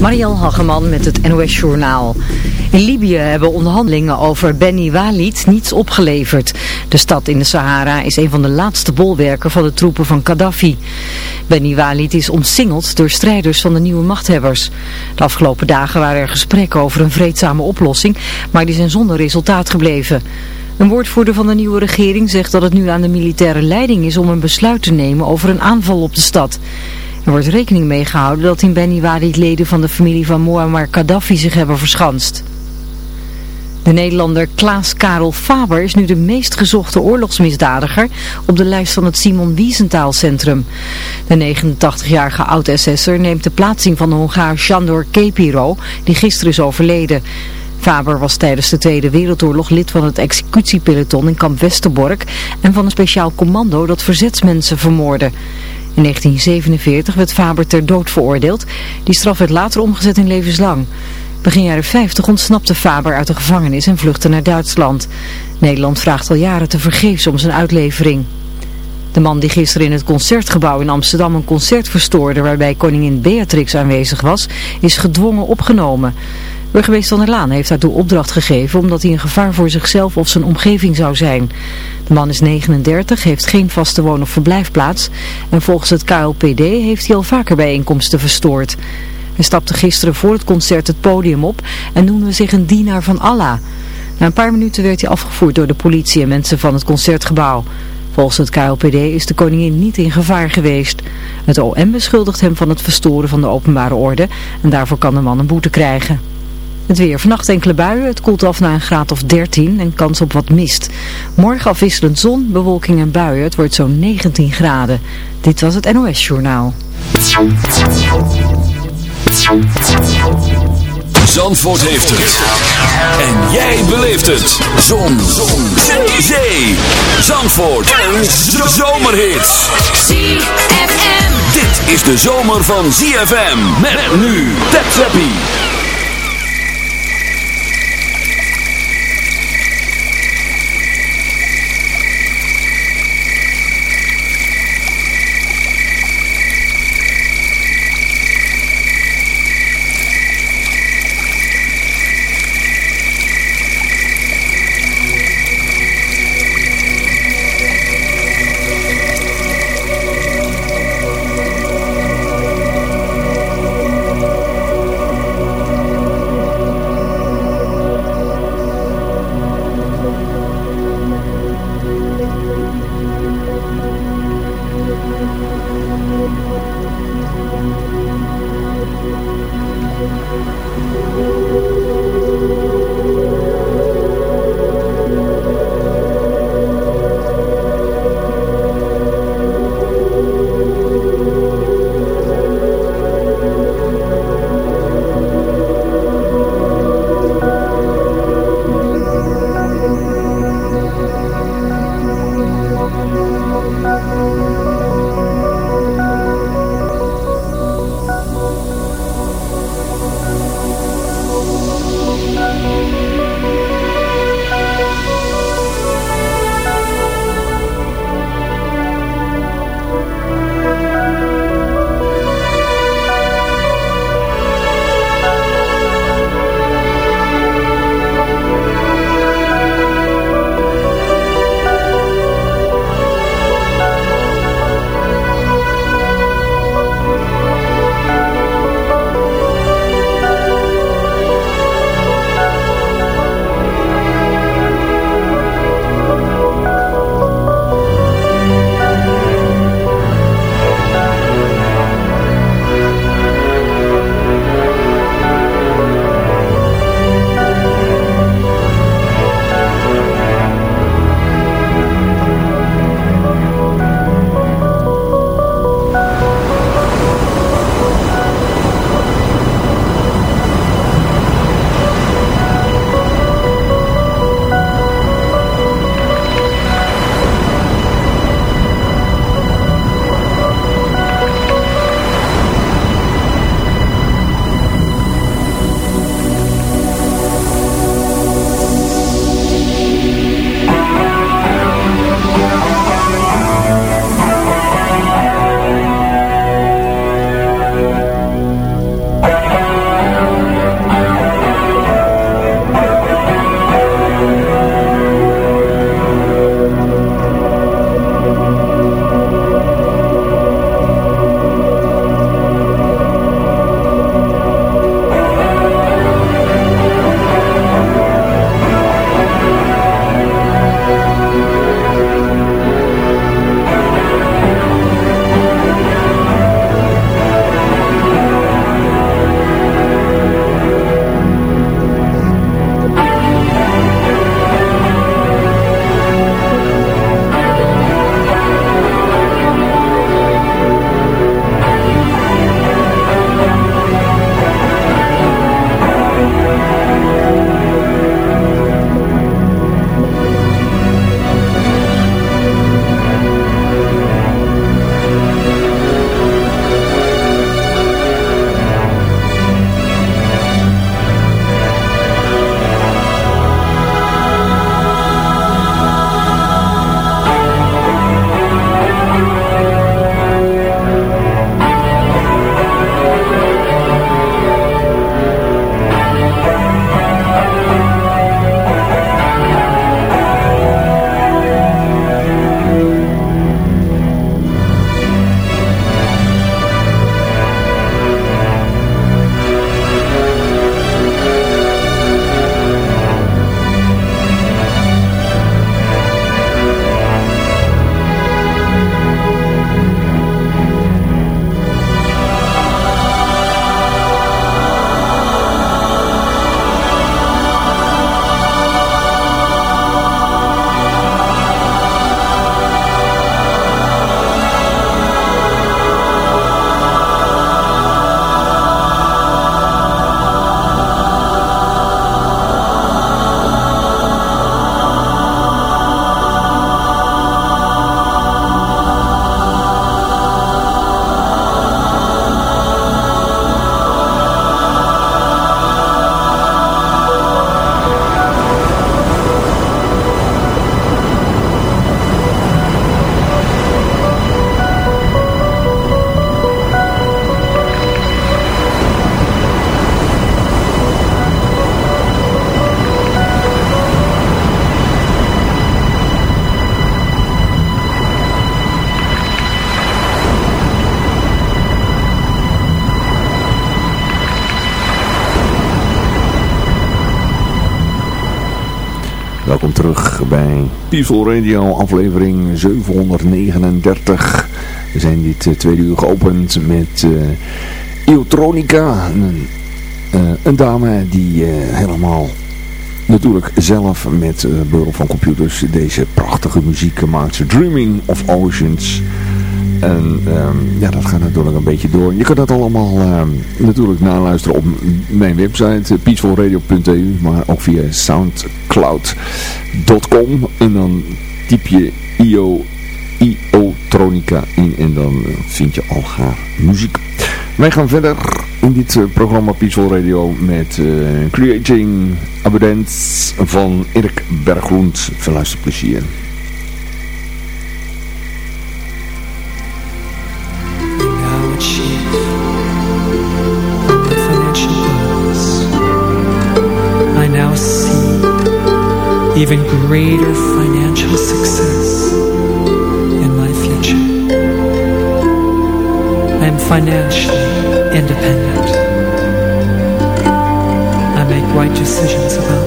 Marielle Hageman met het NOS Journaal. In Libië hebben onderhandelingen over Beni Walid niets opgeleverd. De stad in de Sahara is een van de laatste bolwerken van de troepen van Gaddafi. Beni Walid is omsingeld door strijders van de nieuwe machthebbers. De afgelopen dagen waren er gesprekken over een vreedzame oplossing, maar die zijn zonder resultaat gebleven. Een woordvoerder van de nieuwe regering zegt dat het nu aan de militaire leiding is om een besluit te nemen over een aanval op de stad. Er wordt rekening mee gehouden dat in Beni Walid leden van de familie van Muammar Gaddafi zich hebben verschanst. De Nederlander Klaas Karel Faber is nu de meest gezochte oorlogsmisdadiger op de lijst van het Simon Wiesenthal Centrum. De 89-jarige oud-SS'er neemt de plaatsing van de Hongaar Sandor Kepiro, die gisteren is overleden. Faber was tijdens de Tweede Wereldoorlog lid van het executiepeloton in kamp Westerbork en van een speciaal commando dat verzetsmensen vermoordde. In 1947 werd Faber ter dood veroordeeld. Die straf werd later omgezet in levenslang. Begin jaren 50 ontsnapte Faber uit de gevangenis en vluchtte naar Duitsland. Nederland vraagt al jaren te vergeefs om zijn uitlevering. De man die gisteren in het Concertgebouw in Amsterdam een concert verstoorde waarbij koningin Beatrix aanwezig was, is gedwongen opgenomen. Burgemeester Van der Laan heeft daartoe opdracht gegeven omdat hij een gevaar voor zichzelf of zijn omgeving zou zijn. De man is 39, heeft geen vaste woon- of verblijfplaats en volgens het KLPD heeft hij al vaker bijeenkomsten verstoord. Hij stapte gisteren voor het concert het podium op en noemde zich een dienaar van Allah. Na een paar minuten werd hij afgevoerd door de politie en mensen van het concertgebouw. Volgens het KLPD is de koningin niet in gevaar geweest. Het OM beschuldigt hem van het verstoren van de openbare orde en daarvoor kan de man een boete krijgen. Het weer. Vannacht enkele buien. Het koelt af naar een graad of 13 en kans op wat mist. Morgen afwisselend zon, bewolking en buien. Het wordt zo'n 19 graden. Dit was het NOS Journaal. Zandvoort heeft het. En jij beleeft het. Zon. zon. Zee. Zee. Zandvoort. Een zomerhit. ZFM. Dit is de zomer van ZFM. Met nu. Tap terug bij Peaceful Radio, aflevering 739. We zijn dit uh, tweede uur geopend met uh, Eotronica, een, uh, een, dame die helemaal natuurlijk zelf met behulp van computers deze prachtige muziek maakt. Dreaming of Oceans. En um, ja, dat gaat natuurlijk een beetje door. Je kan dat allemaal um, natuurlijk naluisteren op mijn website uh, peacefulradio.eu, maar ook via soundcloud.com en dan typ je IO, IO Tronica in en dan uh, vind je al haar muziek. Wij gaan verder in dit uh, programma Peaceful Radio met Creating Abundance van Erik Bergroend. Veel luisterplezier. even greater financial success in my future. I am financially independent. I make right decisions about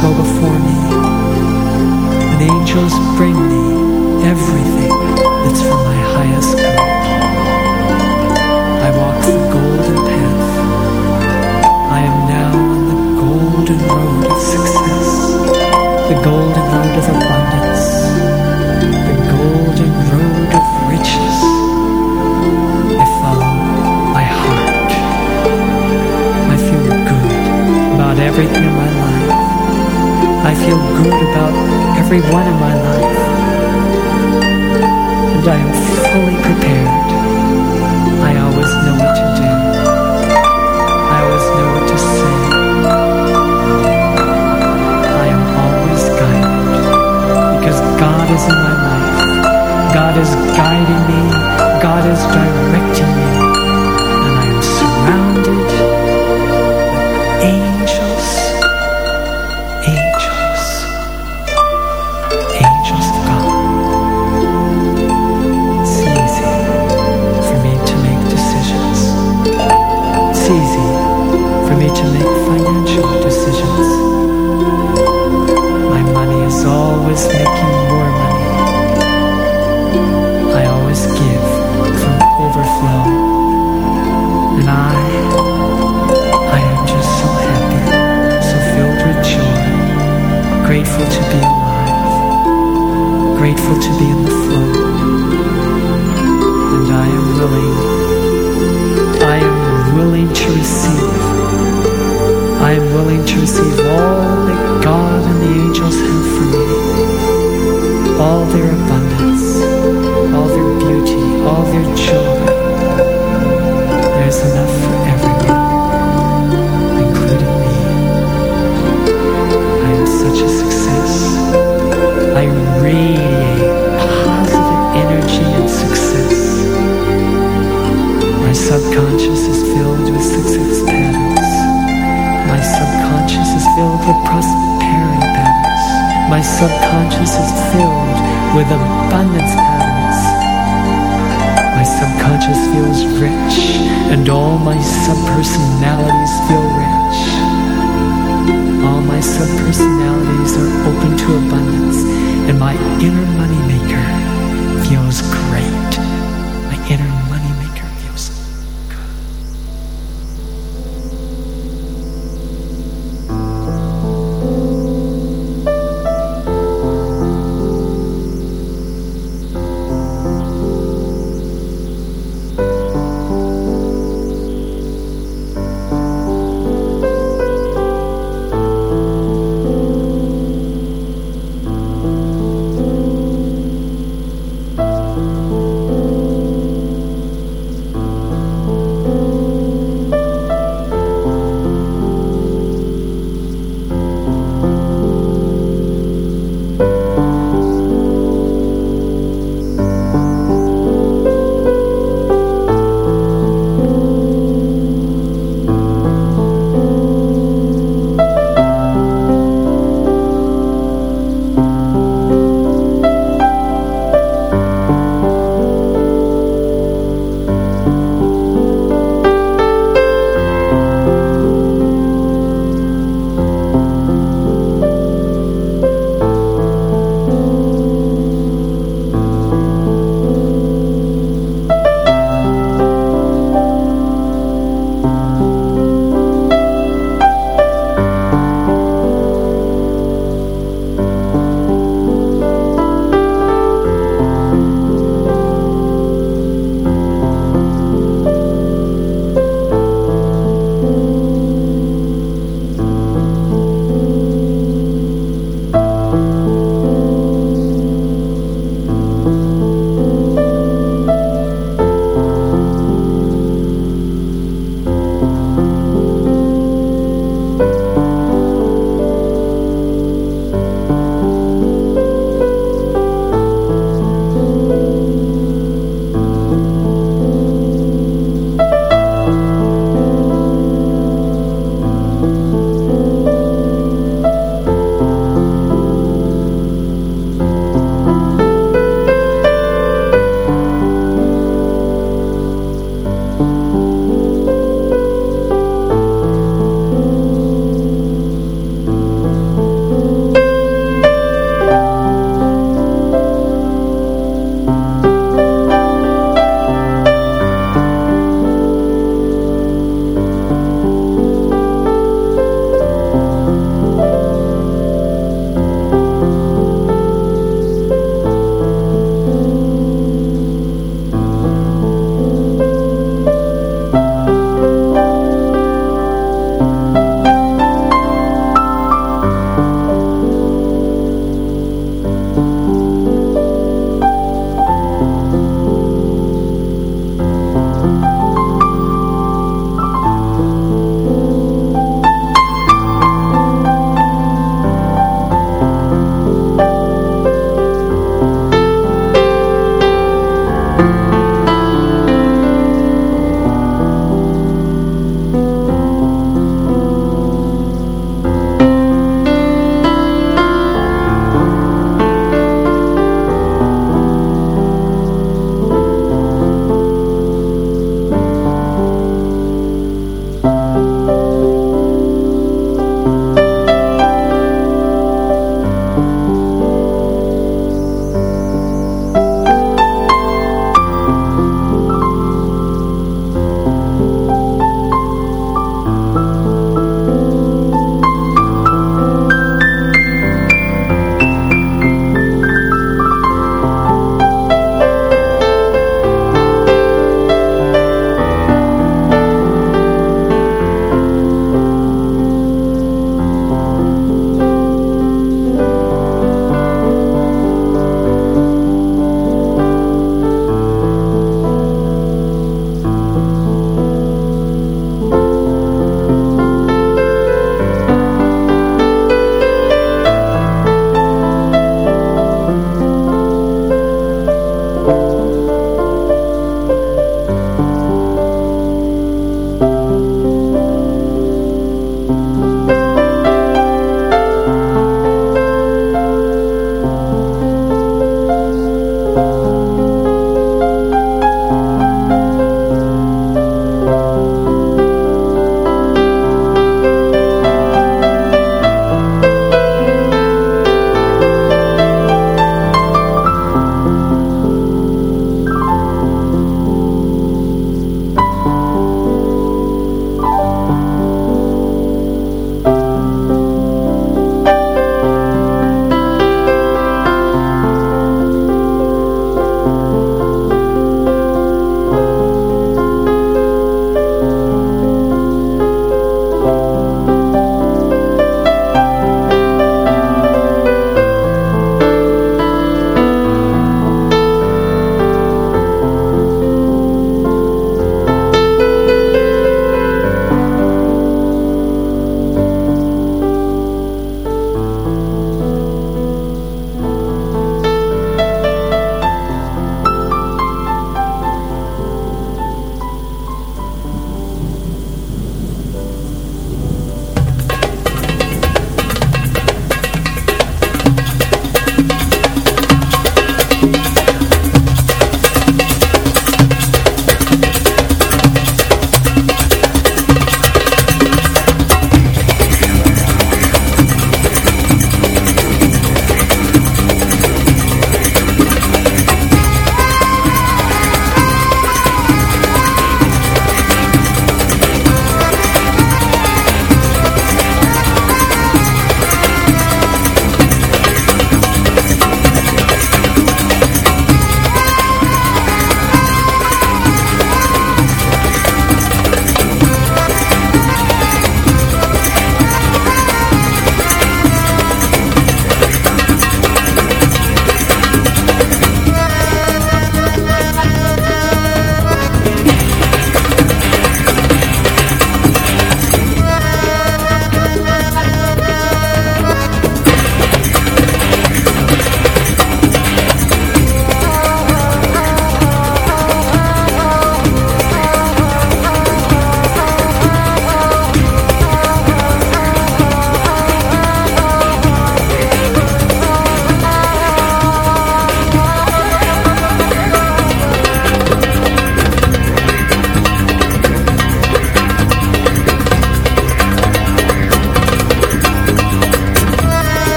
go before me, and angels bring me everything that's for my highest good. I walk the golden path. I am now on the golden road of success, the golden road of abundance, the golden road of riches. I follow my heart. I feel good about everything in my life. Feel good about everyone in my life. And I am fully prepared. I always know what to do. I always know what to say. I am always guided because God is in my life. God is guiding me. God is directing all their children. There's enough for everyone, including me. I am such a success. I radiate positive energy and success. My subconscious is filled with success patterns. My subconscious is filled with prosperity patterns. My subconscious is filled with abundance subconscious feels rich, and all my subpersonalities feel rich. All my subpersonalities are open to abundance, and my inner moneymaker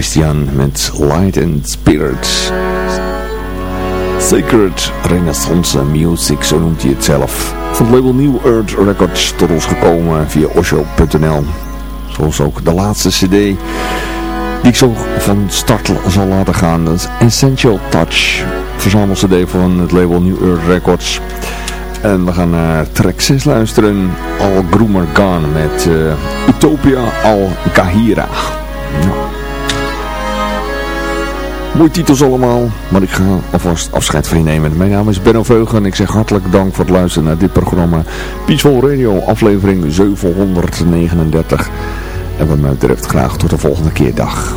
Christian met Light and Spirit. Sacred Renaissance Music, zo noemt hij het zelf. Van het label New Earth Records tot ons gekomen via osho.nl. Zoals ook de laatste cd die ik zo van start zal laten gaan. Dat is Essential Touch. Verzamel cd van het label New Earth Records. En we gaan naar track 6 luisteren. Al Groomer Gone met uh, Utopia Al Kahira. Mooie titels allemaal, maar ik ga alvast afscheid van je nemen. Mijn naam is Benno Veugen en ik zeg hartelijk dank voor het luisteren naar dit programma. Peaceful Radio, aflevering 739. En wat mij betreft graag tot de volgende keer. Dag.